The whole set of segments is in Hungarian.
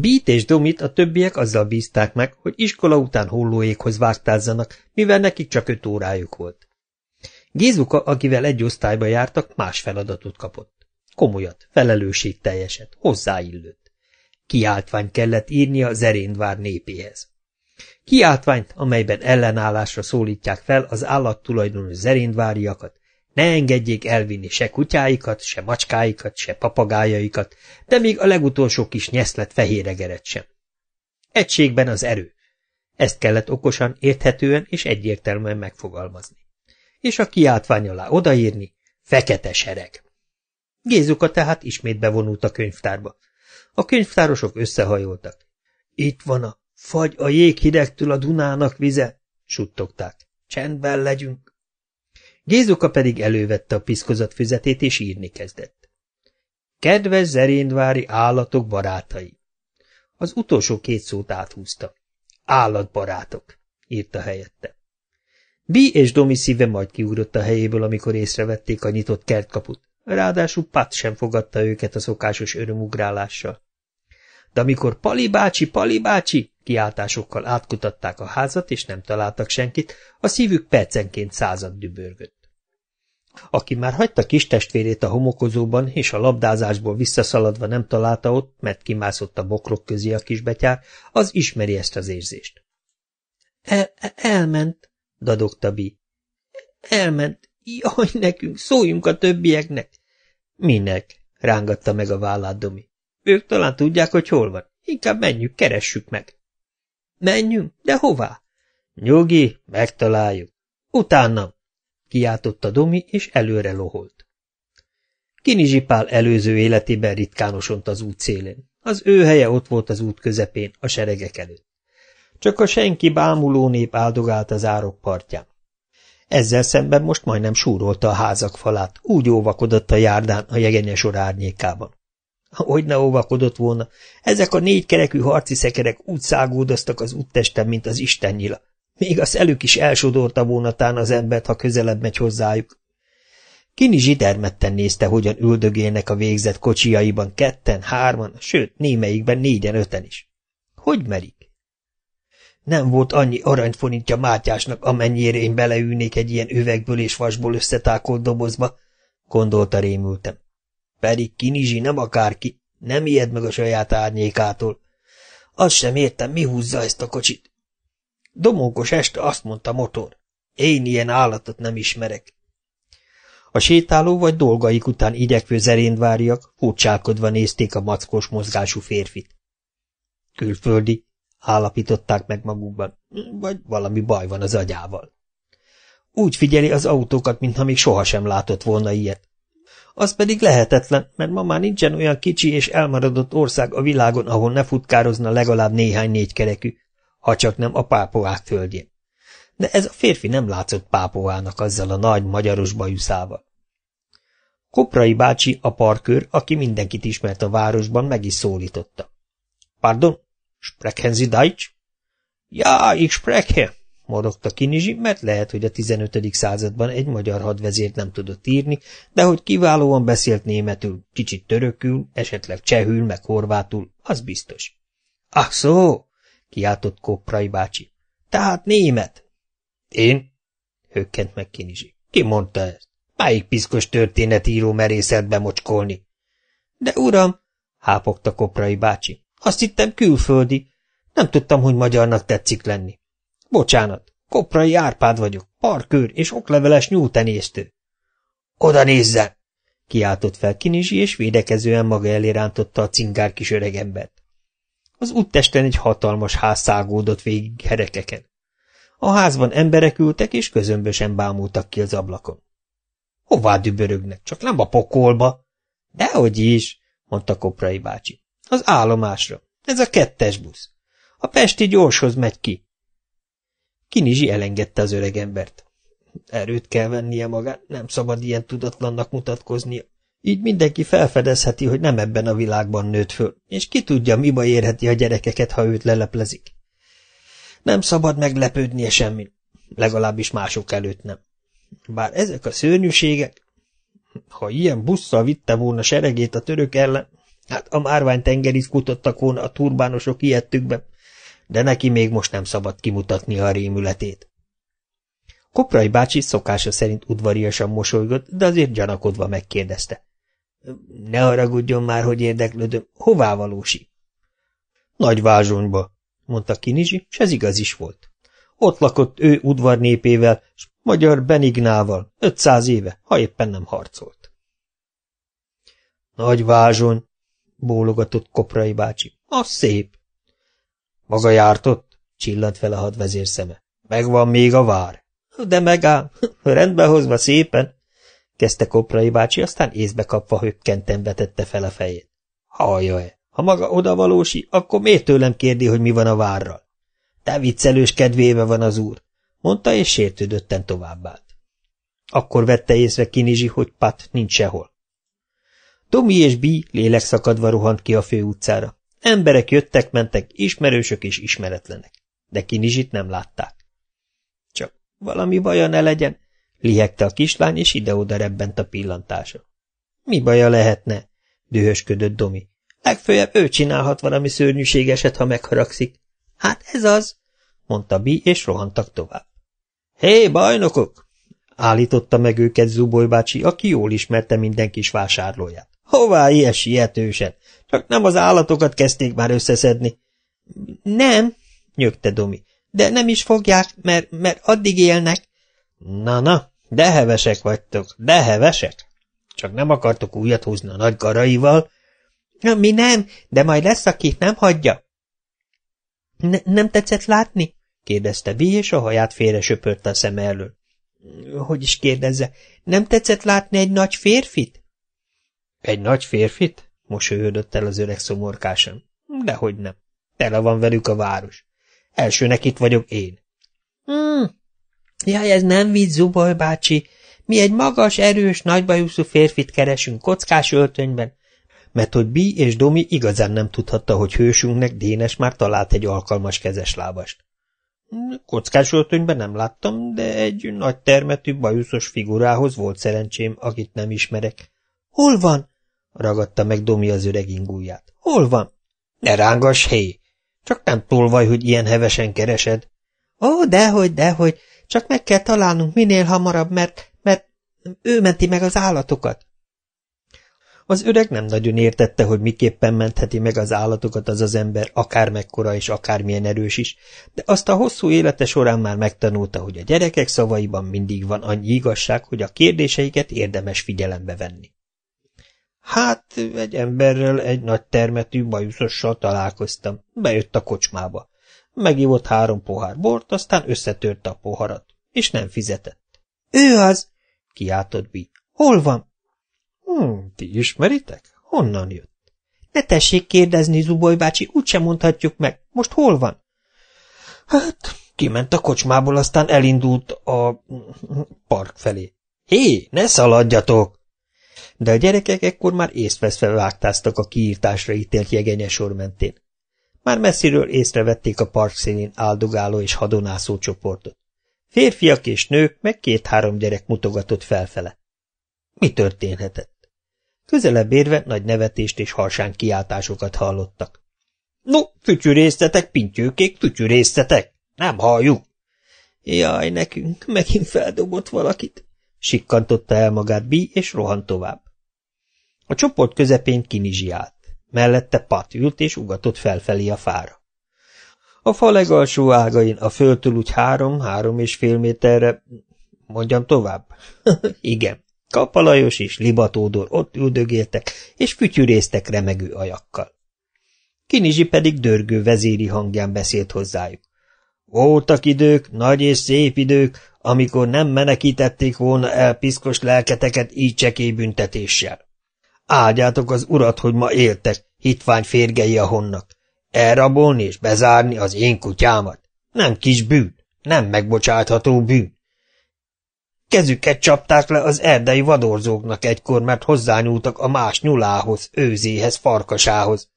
Beat és Domit a többiek azzal bízták meg, hogy iskola után hollóékhoz vágtázzanak, mivel nekik csak öt órájuk volt. Gézuka, akivel egy osztályba jártak, más feladatot kapott. Komolyat, felelősségteljeset, hozzáillőt. Kiáltványt kellett írnia a Zeréndvár népéhez. Kiáltványt, amelyben ellenállásra szólítják fel az állattulajdonos zeréndváriakat, ne engedjék elvinni se kutyáikat, se macskáikat, se papagájaikat, de még a legutolsó kis nyeszlet fehéregeret sem. Egységben az erő. Ezt kellett okosan, érthetően és egyértelműen megfogalmazni. És a kiáltvány alá odaírni, fekete sereg. Gézuka tehát ismét bevonult a könyvtárba. A könyvtárosok összehajoltak. Itt van a fagy a jéghidegtől a Dunának vize, suttogták. Csendben legyünk. Gézuka pedig elővette a piszkozat füzetét, és írni kezdett. Kedves zeréndvári állatok barátai! Az utolsó két szót áthúzta. Állatbarátok, írta helyette. Bi és Domi szíve majd kiugrott a helyéből, amikor észrevették a nyitott kertkaput. Ráadásul Pat sem fogadta őket a szokásos örömugrálással. De amikor Pali bácsi, Pali bácsi kiáltásokkal átkutatták a házat, és nem találtak senkit, a szívük percenként század dübörgött. Aki már hagyta kis testvérét a homokozóban, és a labdázásból visszaszaladva nem találta ott, mert kimászott a bokrok közé a kisbetyár, az ismeri ezt az érzést. El, elment, dadogta Bi. Elment. Jaj, nekünk, szóljunk a többieknek. Minek? rángatta meg a vállát Domi. Ők talán tudják, hogy hol van. Inkább menjünk, keressük meg. Menjünk? De hová? Nyugi, megtaláljuk. Utána kiáltotta Domi, és előre loholt. Kinizsipál előző életében ritkánosont az út szélén. Az ő helye ott volt az út közepén, a seregek előtt. Csak a senki bámuló nép áldogált az árok partján. Ezzel szemben most majdnem súrolta a házak falát, úgy óvakodott a járdán a jegenyesor árnyékában. Hogy ne óvakodott volna, ezek a négy kerekű harci szekerek úgy szágódoztak az úttesten, mint az istennyila. Még az elők is elsodorta volna tán az embert, ha közelebb megy hozzájuk. Kini zsidermetten nézte, hogyan üldögélnek a végzett kocsiaiban ketten, hárman, sőt, némelyikben négyen, öten is. Hogy merik? Nem volt annyi aranyforintja Mátyásnak, amennyire én beleülnék egy ilyen üvegből és vasból összetákolt dobozba, gondolta rémültem. Pedig Kinizsi nem akárki, nem ijed meg a saját árnyékától. Azt sem értem, mi húzza ezt a kocsit. Domókos este azt mondta motor. Én ilyen állatot nem ismerek. A sétáló vagy dolgaik után igyekvő zeréndváriak furcsálkodva nézték a mackós mozgású férfit. Külföldi, állapították meg magukban, vagy valami baj van az agyával. Úgy figyeli az autókat, mintha még sohasem látott volna ilyet. Az pedig lehetetlen, mert ma már nincsen olyan kicsi és elmaradott ország a világon, ahol ne futkározna legalább néhány négykerekű, ha csak nem a pápoák földjén. De ez a férfi nem látszott pápoának azzal a nagy magyaros bajuszával. Koprai bácsi, a parkőr, aki mindenkit ismert a városban, meg is szólította. – Pardon? Sprechen Sie Deutsch? – Ja, ich spreche! – morogta Kinizsi, mert lehet, hogy a 15. században egy magyar hadvezért nem tudott írni, de hogy kiválóan beszélt németül, kicsit törökül, esetleg csehül, meg horvátul, az biztos. – Ach so! Kiáltott Koprai bácsi. Tehát német. Én? hökkent meg Kinizsi. Ki mondta ezt? Máig piszkos történetíró merészet bemocskolni? De uram, hápogta Koprai bácsi, azt hittem külföldi. Nem tudtam, hogy magyarnak tetszik lenni. Bocsánat, Koprai Árpád vagyok, parkőr és okleveles nyúltenésztő. Oda nézzen! kiáltott fel Kinizsi, és védekezően maga elé rántotta a cingár kis öregembert. Az úttesten egy hatalmas ház szágódott végig herekeken. A házban emberek ültek, és közömbösen bámultak ki az ablakon. Hová dübörögnek? Csak nem a pokolba. Dehogy is, mondta Koprai bácsi. Az állomásra. Ez a kettes busz. A pesti gyorshoz megy ki. Kinizsi elengedte az öregembert. Erőt kell vennie magát, nem szabad ilyen tudatlannak mutatkoznia. Így mindenki felfedezheti, hogy nem ebben a világban nőtt föl, és ki tudja, miba érheti a gyerekeket, ha őt leleplezik. Nem szabad meglepődnie semmin, legalábbis mások előtt nem. Bár ezek a szörnyűségek, ha ilyen busszal vitte volna seregét a török ellen, Hát a márvány tengerit futottak volna a turbánosok ilyettükbe, de neki még most nem szabad kimutatni a rémületét. Koprai bácsi szokása szerint udvariasan mosolygott, de azért gyanakodva megkérdezte. Ne haragudjon már, hogy érdeklődöm, hová valósi? Nagy vázsonyba, mondta Kinizsi, s ez igaz is volt. Ott lakott ő udvarnépével, s magyar Benignával, ötszáz éve, ha éppen nem harcolt. Nagy vázsony, bólogatott Koprai bácsi. Az szép. Maga járt ott? Csillant fel a hadvezér szeme. Megvan még a vár. De megáll, rendbe hozva szépen, kezdte Koprai bácsi, aztán észbe kapva hökkenten vetette fel a fejét. Hallja-e, ha maga oda valósi, akkor miért tőlem kérdi, hogy mi van a várral? Te viccelős kedvébe van az úr, mondta, és sértődötten továbbált. Akkor vette észre Kinizsi, hogy Pat nincs sehol. Tomi és Bi lélekszakadva rohant ki a főutcára. Emberek jöttek-mentek, ismerősök és ismeretlenek, de Kinizsit nem látták. Csak valami baja ne legyen, lihegte a kislány, és ide-oda rebbent a pillantása. Mi baja lehetne? dühösködött Domi. Legfőjebb ő csinálhat valami szörnyűségeset, ha megharagszik. Hát ez az, mondta Bi, és rohantak tovább. Hé, bajnokok! állította meg őket Zuboly bácsi, aki jól ismerte minden kis vásárlóját. Hová ilyen sietősen? Csak nem az állatokat kezdték már összeszedni. Nem, nyögte Domi, de nem is fogják, mert, mert addig élnek. Na-na, de hevesek vagytok, de hevesek. Csak nem akartok újat húzni a nagy garaival. Mi nem, de majd lesz, aki nem hagyja. Ne, nem tetszett látni? kérdezte Bi, és a haját félre söpörte a szem elől. Hogy is kérdezze, nem tetszett látni egy nagy férfit? Egy nagy férfit? mosolyodott el az öreg szomorkásan. Dehogy nem. Tele van velük a város. Elsőnek itt vagyok én. Hmm. Jaj, ez nem vicc, Zuboly bácsi. Mi egy magas, erős, nagybajuszú férfit keresünk kockás öltönyben, mert hogy Bi és Domi igazán nem tudhatta, hogy hősünknek Dénes már talált egy alkalmas kezeslábast. Kockás öltönyben nem láttam, de egy nagy termetű, bajuszos figurához volt szerencsém, akit nem ismerek. Hol van? ragadta meg Domi az öreg ingúját. Hol van? Ne rángass, hé! Csak nem tolvaj, hogy ilyen hevesen keresed. Ó, dehogy, dehogy, csak meg kell találnunk minél hamarabb, mert, mert ő menti meg az állatokat. Az öreg nem nagyon értette, hogy miképpen mentheti meg az állatokat az az ember, akár mekkora és akármilyen erős is, de azt a hosszú élete során már megtanulta, hogy a gyerekek szavaiban mindig van annyi igazság, hogy a kérdéseiket érdemes figyelembe venni. Hát, egy emberrel, egy nagy termetű bajuszossal találkoztam. Bejött a kocsmába. Megívott három pohár bort, aztán összetörte a poharat, és nem fizetett. Ő az! kiáltott Bi. Hol van? Hmm, ti ismeritek? Honnan jött? Ne tessék kérdezni, Zuboly bácsi, úgysem mondhatjuk meg. Most hol van? Hát, kiment a kocsmából, aztán elindult a park felé. Hé, ne szaladjatok! de a gyerekek ekkor már észveszve vágtáztak a kiírtásra ítélt jegenye sor mentén. Már messziről észrevették a park színén áldogáló és hadonászó csoportot. Férfiak és nők, meg két-három gyerek mutogatott felfele. Mi történhetett? Közelebb érve nagy nevetést és harsán kiáltásokat hallottak. No, fütyűrésztetek, pintyőkék, fütyűrésztetek! Nem halljuk! Jaj, nekünk, megint feldobott valakit! Sikkantotta el magát Bi, és rohant tovább. A csoport közepén kinizsiált. Mellette Pat ült, és ugatott felfelé a fára. A fa legalsó ágain a földtől úgy három-három és fél méterre... Mondjam tovább? Igen. Kapalajos és Libatódor ott üldögéltek, és fütyűrésztek remegő ajakkal. Kinizsi pedig dörgő vezéri hangján beszélt hozzájuk. Voltak idők, nagy és szép idők, amikor nem menekítették volna el piszkos lelketeket így csekély büntetéssel. Áldjátok az urat, hogy ma éltek, hitvány férgei a honnak. Elrabolni és bezárni az én kutyámat. Nem kis bűn, nem megbocsátható bűn. Kezüket csapták le az erdei vadorzóknak egykor, mert hozzányúltak a más nyulához, őzéhez, farkasához.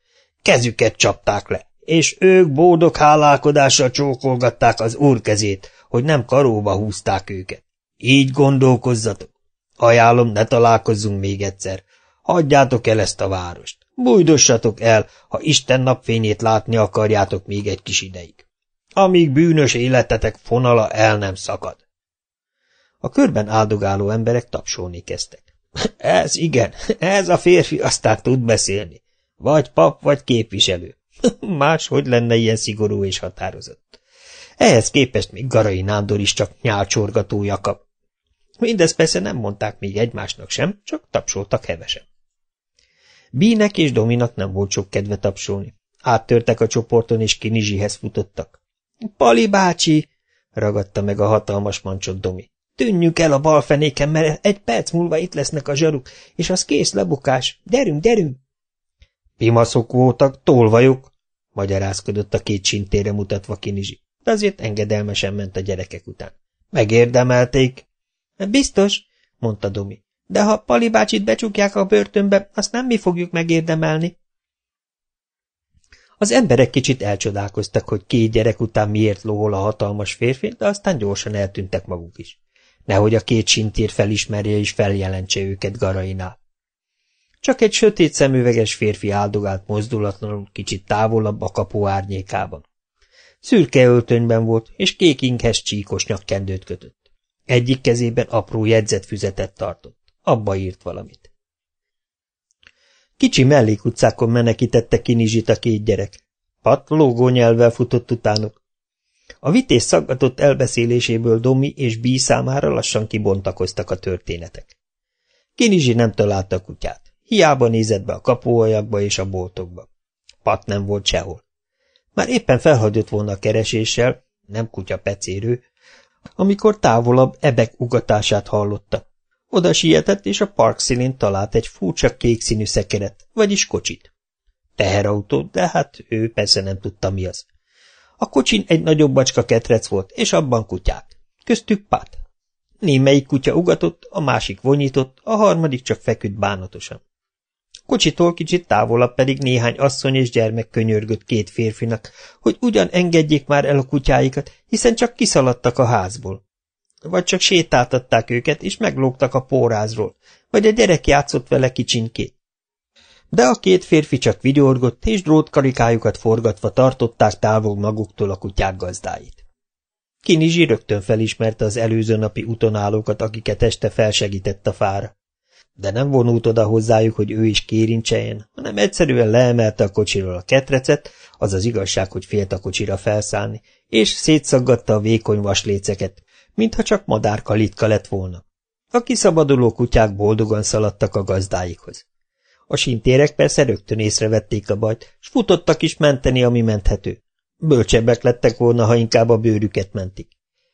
Kezüket csapták le, és ők boldog hálálkodással csókolgatták az úr kezét, hogy nem karóba húzták őket. Így gondolkozzatok. Ajánlom, ne találkozzunk még egyszer. Hagyjátok el ezt a várost. Bújdossatok el, ha Isten napfényét látni akarjátok még egy kis ideig. Amíg bűnös életetek fonala el nem szakad. A körben áldogáló emberek tapsolni kezdtek. Ez igen, ez a férfi aztán tud beszélni. Vagy pap, vagy képviselő. Máshogy lenne ilyen szigorú és határozott. Ehhez képest még Garai Nándor is csak nyálcsorgató jakab. Mindez persze nem mondták még egymásnak sem, csak tapsoltak hevesen. Bínek és Dominak nem volt sok kedve tapsolni. Áttörtek a csoporton, és Kinizsihez futottak. – Pali bácsi! – ragadta meg a hatalmas mancsot Domi. – Tűnjünk el a balfenéken, mert egy perc múlva itt lesznek a zsaruk, és az kész lebukás. Derünk, derünk! – Pimaszok voltak, tolvajok! – magyarázkodott a két sintére mutatva Kinizsi, de azért engedelmesen ment a gyerekek után. – Megérdemelték! – Biztos – mondta Domi. De ha Pali bácsit becsukják a börtönbe, azt nem mi fogjuk megérdemelni. Az emberek kicsit elcsodálkoztak, hogy két gyerek után miért lóhol a hatalmas férfi, de aztán gyorsan eltűntek maguk is. Nehogy a két sintér felismerje és feljelentse őket Garainál. Csak egy sötét szemüveges férfi áldogált mozdulatlanul kicsit távolabb a kapu árnyékában. Szürke öltönyben volt, és kék inghes csíkos nyakkendőt kötött. Egyik kezében apró jegyzetfüzetet tartott. Abba írt valamit. Kicsi mellékutcákon menekítette Kinizsit a két gyerek. Pat lógó nyelvvel futott utánuk. A vitéz szaggatott elbeszéléséből Domi és Bí számára lassan kibontakoztak a történetek. Kinizsi nem találta a kutyát. Hiába nézett be a kapuajakba és a boltokba. Pat nem volt sehol. Már éppen felhagyott volna a kereséssel, nem kutya pecérő, amikor távolabb ebek ugatását hallotta. Oda sietett, és a park színén talált egy furcsa kék színű szekeret, vagyis kocsit. Teherautó, de hát ő persze nem tudta, mi az. A kocsin egy nagyobb bacska ketrec volt, és abban kutyák. Köztük pát. Némelyik kutya ugatott, a másik vonyított, a harmadik csak feküdt bánatosan. Kocsitól kicsit távolabb pedig néhány asszony és gyermek könyörgött két férfinak, hogy ugyan engedjék már el a kutyáikat, hiszen csak kiszaladtak a házból. Vagy csak sétáltatták őket, és meglógtak a pórázról, vagy a gyerek játszott vele kicsinkét. De a két férfi csak vigyorgott, és drótkarikájukat forgatva tartották távol maguktól a kutyák gazdáit. Kinizsi rögtön felismerte az előző napi utonállókat, akiket este felsegített a fára. De nem vonult oda hozzájuk, hogy ő is kérincseljen, hanem egyszerűen leemelte a kocsiról a ketrecet, az az igazság, hogy félt a kocsira felszállni, és szétszaggatta a vékony vasléceket, mintha csak madárkalitka lett volna. A kiszabaduló kutyák boldogan szaladtak a gazdáikhoz. A sintérek persze rögtön észrevették a bajt, s futottak is menteni, ami menthető. Bölcsebbek lettek volna, ha inkább a bőrüket mentik.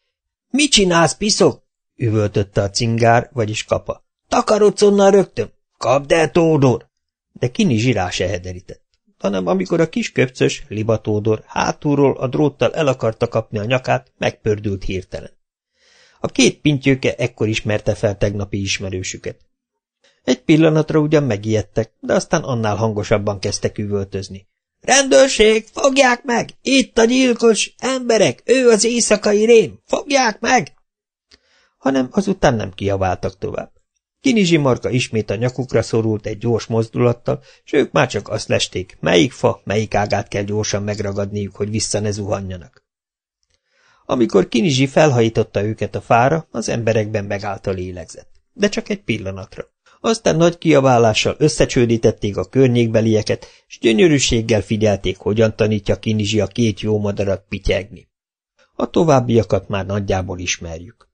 – Mi csinálsz, piszok? – üvöltötte a cingár, vagyis kapa. – Takarodsz onnan rögtön! Kapd el, Tódor! De Kini zsirá se hederített, hanem amikor a kis köpcös, libatódor hátulról a dróttal el akarta kapni a nyakát, megpördült hirtelen. A két pintyőke ekkor ismerte fel tegnapi ismerősüket. Egy pillanatra ugyan megijedtek, de aztán annál hangosabban kezdtek üvöltözni. – Rendőrség, fogják meg! Itt a gyilkos! Emberek, ő az éjszakai rém! Fogják meg! Hanem azután nem kiaváltak tovább. Kinizsi marka ismét a nyakukra szorult egy gyors mozdulattal, és ők már csak azt lesték, melyik fa, melyik ágát kell gyorsan megragadniuk, hogy vissza ne zuhanjanak. Amikor Kinizsi felhajította őket a fára, az emberekben megállt a lélegzet. De csak egy pillanatra. Aztán nagy kiaválással összecsődítették a környékbelieket, és gyönyörűséggel figyelték, hogyan tanítja Kinizsi a két jó madarat pityegni. A továbbiakat már nagyjából ismerjük.